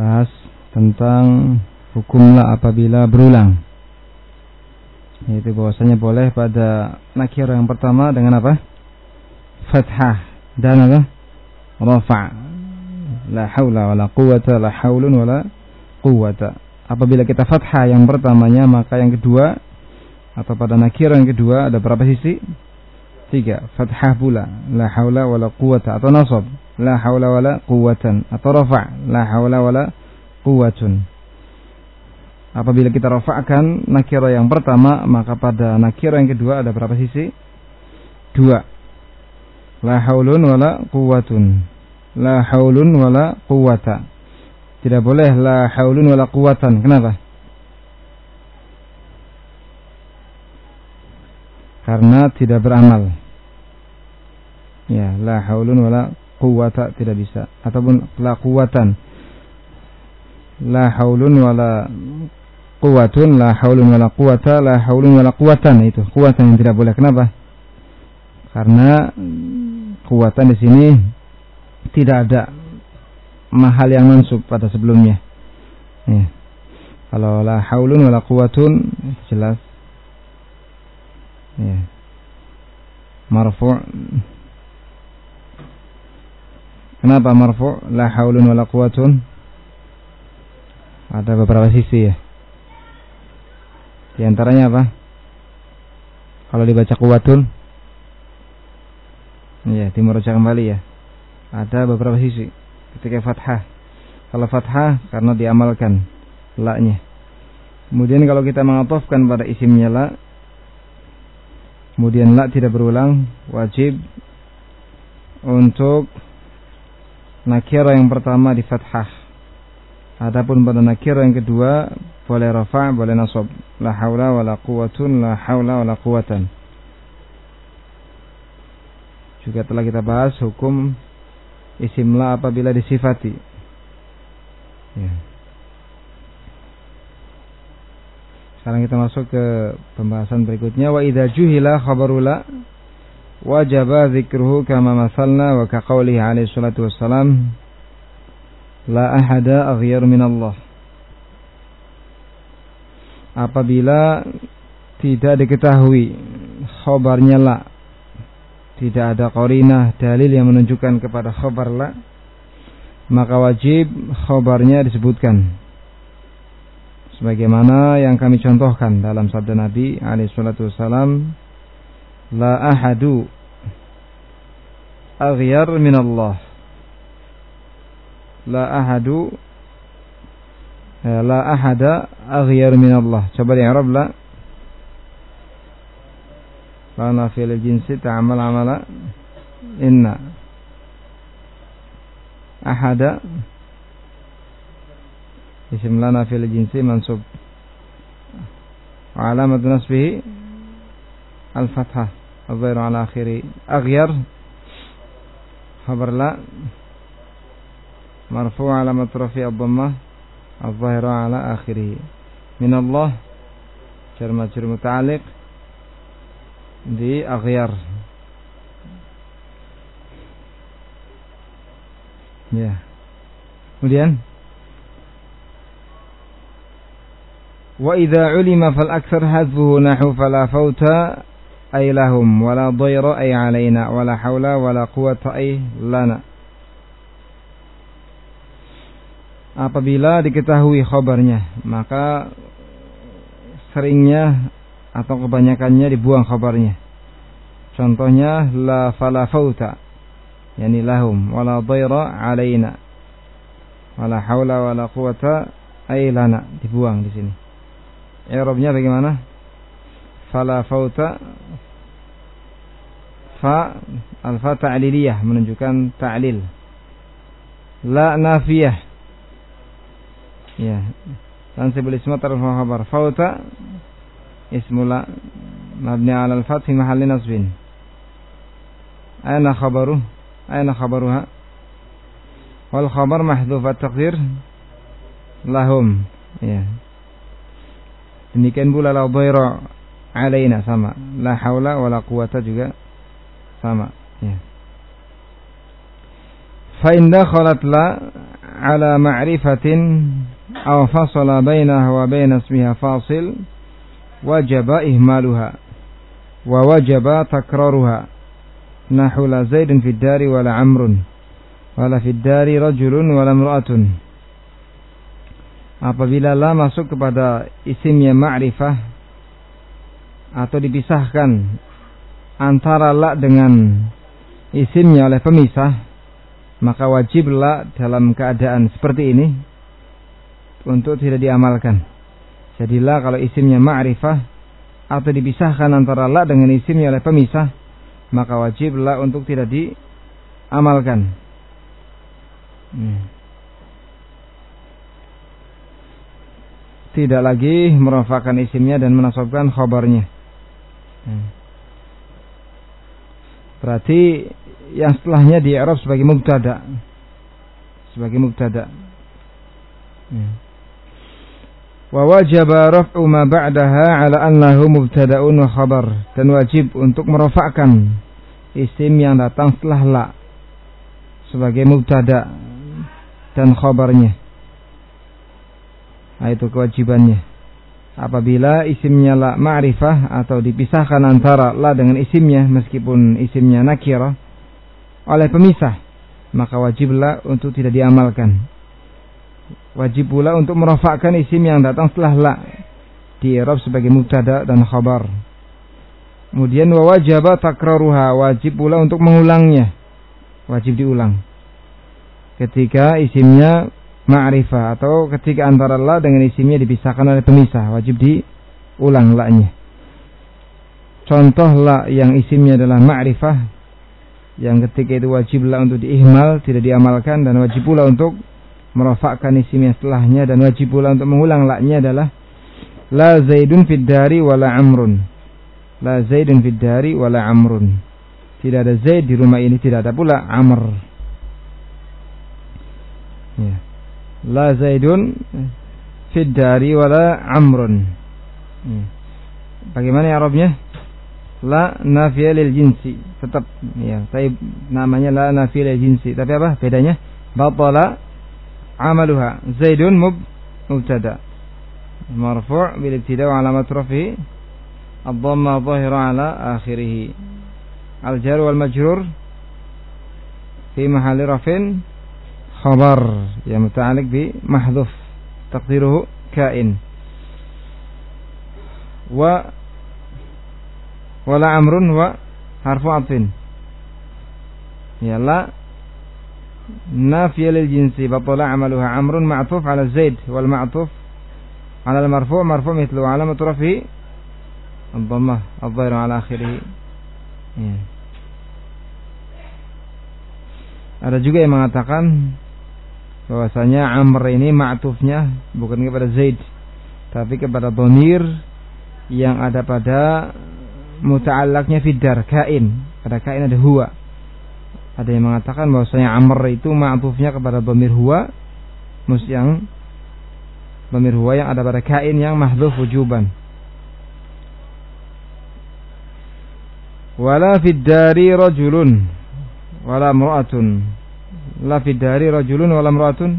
bahas tentang hukumlah apabila berulang. Yaitu bahwasanya boleh pada nakir yang pertama dengan apa? Fathah dan apa? Rafa. La haula wala quwata la haulun wala quwata. Apabila kita fathah yang pertamanya maka yang kedua atau pada nakir yang kedua ada berapa sisi? Tiga. Fathah pula. La haula wala quwata atau nasab. La haula wala quwatan atau rafa. La haula wala quwatun. Apabila kita rafa'kan nakira yang pertama, maka pada nakira yang kedua ada berapa sisi? Dua. La haulun wala quwatun. La haulun wala quwata. Tidak boleh la haulun wala quwatan. Kenapa? Karena tidak beramal. Ya, la haulun wala quwata tidak bisa. Ataupun la quwatan. La haulun wala kuwatun la haulun wala quwata la haulun wala quwatan itu kuwatan yang tidak boleh kenapa karena kuwatan di sini tidak ada mahal yang mansub pada sebelumnya ya. kalau la haulun wala quwatun jelas ya. marfu kenapa marfu la haulun wala quwatun ada beberapa sisi ya di antaranya apa? Kalau dibaca kuwatul Iya, dimuraja kembali ya. Ada beberapa sisi ketika fathah. Kalau fathah karena diamalkan laknya. Kemudian kalau kita mengatofkan pada isimnya la kemudian la tidak berulang, wajib untuk nakira yang pertama di fathah. Adapun pada nakira yang kedua boleh rafa, boleh nasab. La haula wala quwwatun, la haula wala quwwatan. Juga telah kita bahas hukum isim la apabila disifati. Ya. Sekarang kita masuk ke pembahasan berikutnya wa idza juhila kama masalna wa ka qoulihi alaihi salatu wassalam. La ahada aghyar min Allah apabila tidak diketahui khobarnya la tidak ada korinah dalil yang menunjukkan kepada khobar la maka wajib khobarnya disebutkan. Sebagaimana yang kami contohkan dalam sabda Nabi alaihi salatu wasalam لا أحد أغير من الله. لا أحد لا أحد أغير من الله. Coba di'rab la la nafiyal jinsi ta'amal amala inna. أحد اسم لا نافية للجنس منصوب. وعلامة نصبه الفتحة. الظاهر على آخره أغير خبر لا. مرفوع علامة رفيع الضمة الظاهرة على آخره. من الله جر مجر متعلق ya kemudian wa idza ulima fal aktsar hadfuhu nahu fala fauta ay lahum wala dhayra ay alaina wala haula wala quwwata ay lana apabila diketahui khabarnya maka seringnya atau kebanyakannya dibuang khabarnya. Contohnya la fala fauta yani lahum wala dhaira alaina wala haula wala quwata ay lana dibuang di sini. I'rabnya bagaimana fala fauta fa alfa ta'liliyah menunjukkan ta'lil la nafiyah Ya. Tansib al-isma tarfu khabar. Fauta ismula mabni ala al-fath fi mahalli nasbin. Aina khabaru? Aina khabaruha? Wal khabar mahdhuf at-taqdir lahum. Ya. Demikian pula la dhaira alaina sama. La haula wala quwata juga sama. Ya. Fa in dakhalat la ala ma'rifatin aw fasala bainaha wa bain ismiha fasil wajaba ihmaluha wa wajaba takraruha nahu la zaidun fid dari wala amrun wala fid dari rajulun wala imra'atun apabila la masuk kepada isimnya ma'rifah atau dipisahkan antara la dengan isimnya oleh pemisah maka wajib la dalam keadaan seperti ini untuk tidak diamalkan. Jadi la kalau isimnya ma'rifah atau dipisahkan antara la dengan isimnya oleh pemisah maka wajib la untuk tidak diamalkan. Hmm. Tidak lagi merafakan isimnya dan menasabkan khabarnya. Hmm. Berarti yang setelahnya di Arab sebagai mubtada. Sebagai mubtada. Hmm. Wa wajaba raf'u ma ba'daha ala annahu mubtada'un wa khabar dan wajib untuk merafa'kan isim yang datang setelah la sebagai mubtada dan khabarnya. Nah, itu kewajibannya. Apabila isimnya la ma'rifah atau dipisahkan antara la dengan isimnya meskipun isimnya nakirah oleh pemisah, maka wajiblah untuk tidak diamalkan. Wajib pula untuk merofakkan isim yang datang setelah la di Arab sebagai mubtada dan khabar. Kemudian wa wajaba takraruha, wajib pula untuk mengulangnya. Wajib diulang. Ketika isimnya ma'rifah atau ketika antara la dengan isimnya dipisahkan oleh pemisah, wajib diulang la-nya. Contoh la yang isimnya adalah ma'rifah yang ketika itu wajiblah untuk diihmal, tidak diamalkan dan wajib pula untuk merofakkan isim yang setelahnya dan wajib pula untuk mengulang laknya adalah la zaidun fid dari wala amrun. La zaidun fid dari wala amrun. Tidak ada zaid di rumah ini, tidak ada pula amr. Ya la zaidun fid dari wala amrun. Hmm. Bagaimana ya Arabnya la nafiya lil jinsi. Tetap. Ya tapi namanya la nafiya lil jinsi. Tapi apa bedanya? Batala amaluha. Zaidun mub mubtada. Marfu' bil ibtida wa alamat rafi ad-dhamma zahira ala akhirih. Al jar wal majrur fi mahalli rafin رفع خبر يا متعلق بمحذوف تقديره كائن و wala amrun wa harfu atfin ya la nafiya lil jinsi batala amaluha amrun ma'tuf ala zaid wal ma'tuf ala al marfu' marfu' mithlu alamat rafi الضمة الظاهر على آخره ya. Ada juga yang mengatakan bahwasanya Amr ini ma'tufnya bukan kepada Zaid tapi kepada Domir yang ada pada muta'allaknya fidar kain. Pada kain ada huwa. Ada yang mengatakan bahwasanya amr itu ma'tufnya kepada bamir huwa mus yang bamir huwa yang ada pada kain yang mahdhuf wujuban. Wala fiddari rajulun wala mra'atun la fiddari rajulun wala mra'atun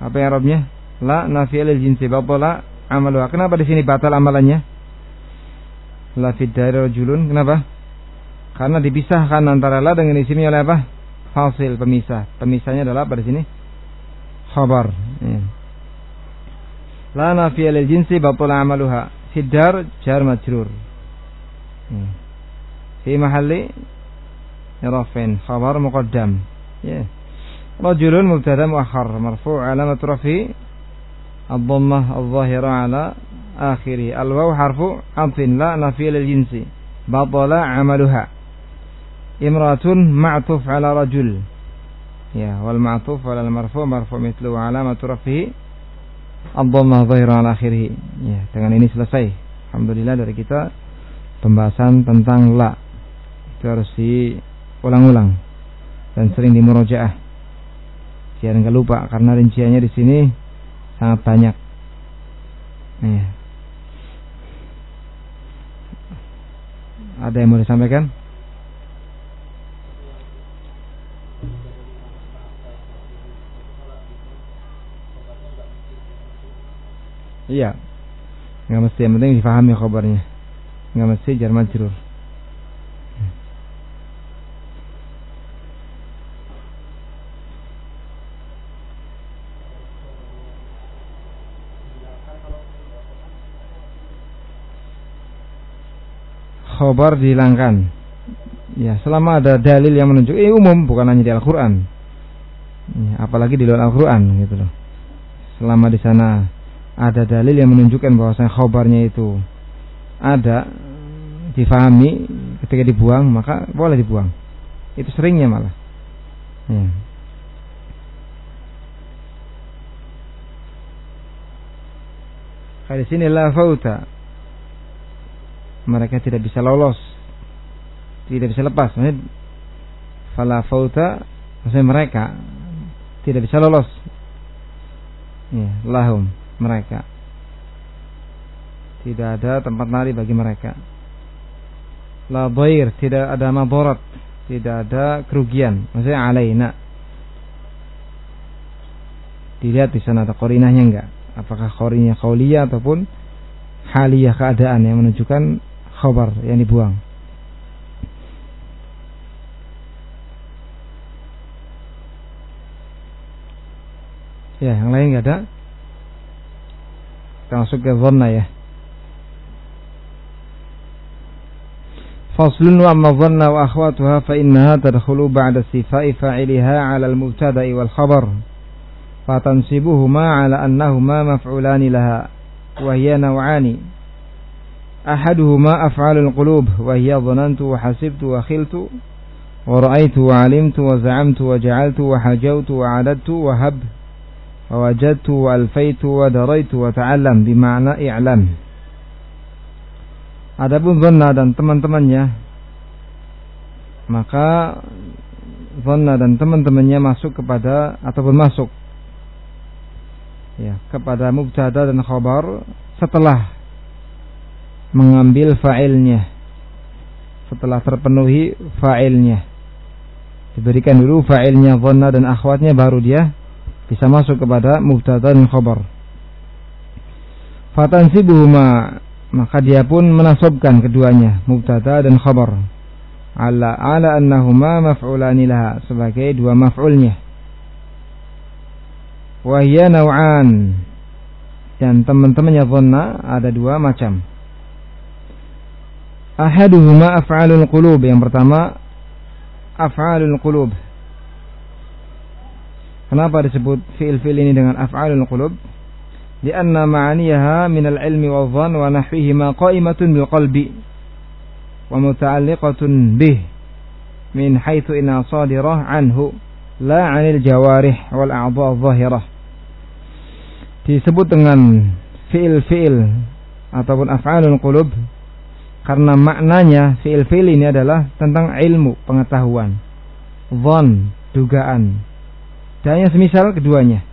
apa yang Arabnya la nafiyal jinsi batala amaluha kenapa di sini batal amalannya la fid dari rajulun. Kenapa? Karena dipisahkan antara la dengan isimnya oleh apa? Fasil pemisah. Pemisahnya adalah pada sini khabar. Ya. La nafiya lil jinsi batul amaluha. Fidar jar majrur. Ya. Fi mahalli khabar muqaddam. Ya. Rajulun mubtada muakhar marfu' alamat rafi الضمة الظاهرة على akhiri al waw harfu atfin la nafi lil jinsi batala amaluha imratun ma'tuf ala rajul ya wal ma'tuf wal marfu marfu mithlu alamatu rafihi ad-dhammah dhahira ala akhirih ya dengan ini selesai alhamdulillah dari kita pembahasan tentang la itu harus diulang-ulang dan sering dimurojaah Jangan enggak lupa karena rinciannya di sini sangat banyak. Nih. Ada yang mau disampaikan? Iya. Nggak mesti yang penting difahami kabarnya Nggak mesti jar majrur. Khobar dihilangkan. Ya, selama ada dalil yang menunjuk ini umum bukan hanya di Al-Qur'an. Ya, apalagi di luar Al-Qur'an gitu loh. Selama di sana ada dalil yang menunjukkan bahwasanya khobarnya itu ada difahami ketika dibuang maka boleh dibuang. Itu seringnya malah. Ya. Di sini la fauta mereka tidak bisa lolos. Tidak bisa lepas. Fala fauta maksudnya mereka tidak bisa lolos. Ya, lahum mereka. Tidak ada tempat lari bagi mereka. La bair tidak ada maborat tidak ada kerugian. Maksudnya alaina. Dilihat di sana ada korinahnya enggak? Apakah korinnya kauliyah ataupun haliyah keadaan yang menunjukkan khobar yang dibuang. Ya, yang lain nggak ada. Kita masuk ke zona ya. Faslun wa amma dhanna wa akhwatuha fa innaha tadkhulu ba'da sifai fa'iliha 'ala al-mubtada'i wal khabar. Fatansibuhuma 'ala annahuma maf'ulani laha wa hiya naw'ani ahaduhuma af'alul qulub wa hiya dhanantu wa hasibtu wa khiltu wa ra'aytu wa 'alimtu wa za'amtu wa ja'altu wa hajawtu wa 'adadtu wa hab wa wajadtu wa alfaitu wa daraitu wa ta'allam bima'na i'lam Adapun dhanna dan teman-temannya maka dhanna dan teman-temannya masuk kepada atau bermasuk ya kepada mubtada dan khabar setelah mengambil fa'ilnya. Setelah terpenuhi fa'ilnya. Diberikan dulu fa'ilnya dhanna dan akhwatnya baru dia bisa masuk kepada mubtada dan khabar. Fatansibuhuma maka dia pun menasobkan keduanya mubtada dan khabar. Ala ala annahuma maf'ulani laha sebagai dua maf'ulnya. Wahya naw'an. Dan teman-temannya dhanna ada dua macam Ahaduhuma af'alul qulub. Yang pertama af'alul qulub. Kenapa disebut fi'il-fi'il ini dengan af'alul qulub? Lianna ma'aniyaha minal ilmi wa dhan wa nahwihima qa'imatun bil qalbi wa muta'alliqatun bih min haitsu inna sadirah anhu la 'anil jawarih wal a'dha' dhahirah. Disebut dengan fi'il-fi'il ataupun af'alul qulub karena maknanya fi'il-fi'il ini adalah tentang ilmu, pengetahuan. Von, dugaan. Dan yang semisal keduanya.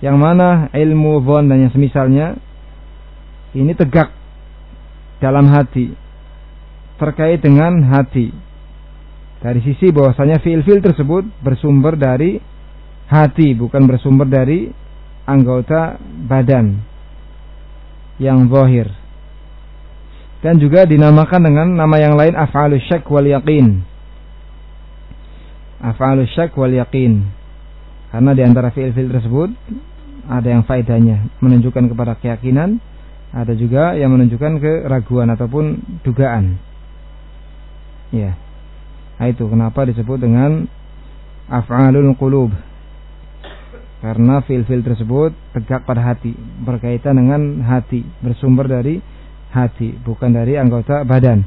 Yang mana ilmu, von, dan yang semisalnya ini tegak dalam hati. Terkait dengan hati. Dari sisi bahwasanya fi'il-fi'il tersebut bersumber dari hati, bukan bersumber dari anggota badan yang zahir dan juga dinamakan dengan nama yang lain af'alus syak wal yaqin. Af'alus syak wal yaqin. Karena di antara fiil-fiil tersebut ada yang faedahnya menunjukkan kepada keyakinan, ada juga yang menunjukkan keraguan ataupun dugaan. Ya. Nah itu kenapa disebut dengan af'alul qulub. Karena fiil-fiil tersebut tegak pada hati, berkaitan dengan hati, bersumber dari hati, bukan dari anggota badan.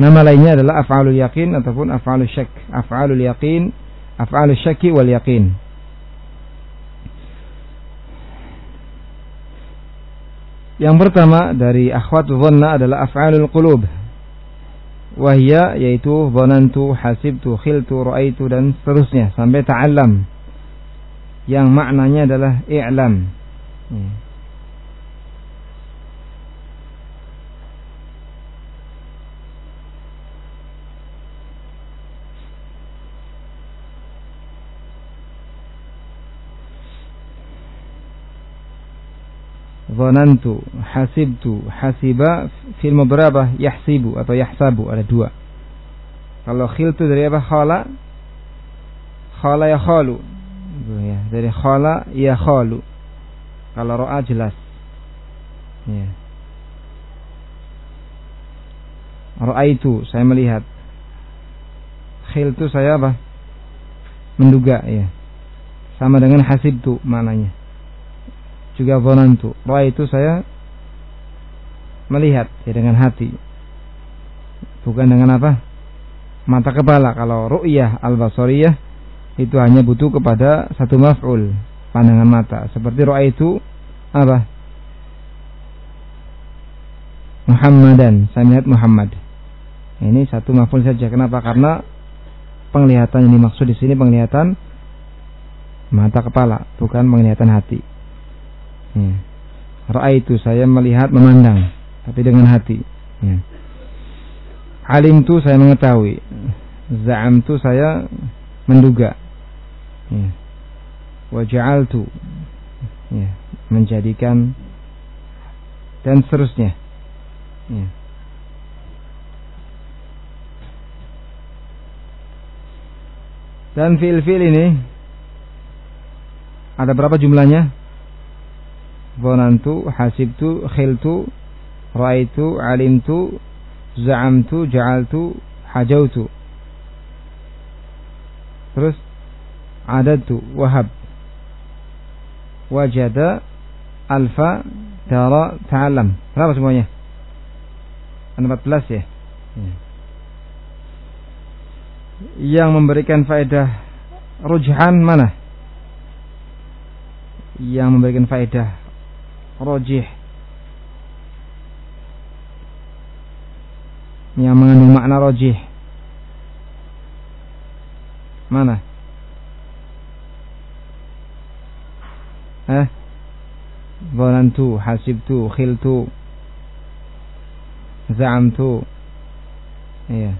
Nama lainnya adalah af'alul yakin ataupun af'alul syak. Af'alul yakin, af'alul syaki wal yakin. Yang pertama dari akhwat dhanna adalah af'alul qulub. Wahya yaitu dhanantu, hasibtu, khiltu, ra'aitu dan seterusnya sampai ta'allam. Yang maknanya adalah i'lam. Hmm. Zonantu, hasibtu, hasiba, fil berapa? Yahsibu atau yahsabu ada dua. Kalau khiltu dari apa? Khala, khala ya khalu. Ya, dari khala ya khalu. Kalau ro'a jelas. Ya. Ro'a itu saya melihat. Khiltu saya apa? Menduga ya. Sama dengan hasibtu maknanya juga zonantu. Roa itu saya melihat ya dengan hati. Bukan dengan apa? Mata kepala. Kalau ru'yah al-basariyah itu hanya butuh kepada satu maf'ul, pandangan mata. Seperti roa itu apa? Muhammadan, saya melihat Muhammad. Ini satu maf'ul saja. Kenapa? Karena penglihatan yang dimaksud di sini penglihatan mata kepala, bukan penglihatan hati. Ya. itu saya melihat memandang tapi dengan hati. Ya. Alim tu saya mengetahui. Za'am tu saya menduga. Ya. Waja'al tu ya. menjadikan dan seterusnya. Ya. Dan fil-fil ini ada berapa jumlahnya? Zonantu, hasibtu, khiltu, raitu, alimtu, za'amtu, ja'altu, hajautu. Terus adadtu, wahab. Wajada, alfa, tara, ta'alam. Berapa semuanya? 14 ya? ya. Yang memberikan faedah rujhan mana? Yang memberikan faedah rojih. Yang mengandung makna rojih. Mana? Eh? Zonantu, hasibtu, khiltu Za'amtu. Iya.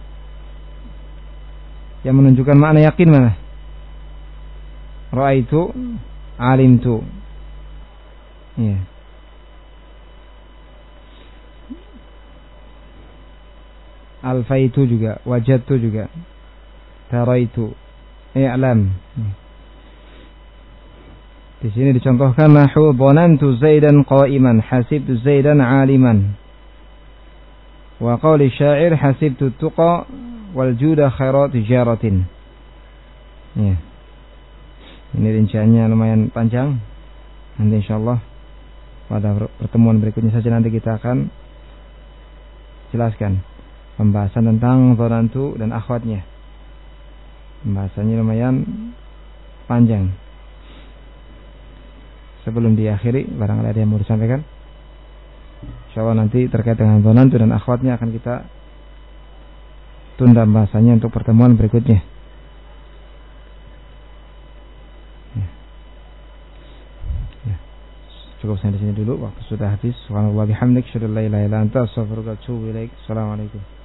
Yang menunjukkan makna yakin mana? Ra'aitu Alimtu. Iya alfaitu juga wajadtu juga. Taraitu i'lam. Di sini dicontohkan nahu dhanantu zaidan qa'iman hasibtu zaidan 'aliman. Wa qawli syair hasibtu tuqa wal juda khairat tijaratin ya. Ini rinciannya lumayan panjang. Nanti insyaallah pada pertemuan berikutnya saja nanti kita akan jelaskan pembahasan tentang zonantu dan akhwatnya. Pembahasannya lumayan panjang. Sebelum diakhiri, barangkali ada yang mau disampaikan. Insya Allah nanti terkait dengan zonantu dan akhwatnya akan kita tunda pembahasannya untuk pertemuan berikutnya. Ya. Ya. Cukup sampai di sini dulu. Waktu sudah habis. Subhanallah bihamdik. Syukur la ilaha illa anta. Assalamualaikum.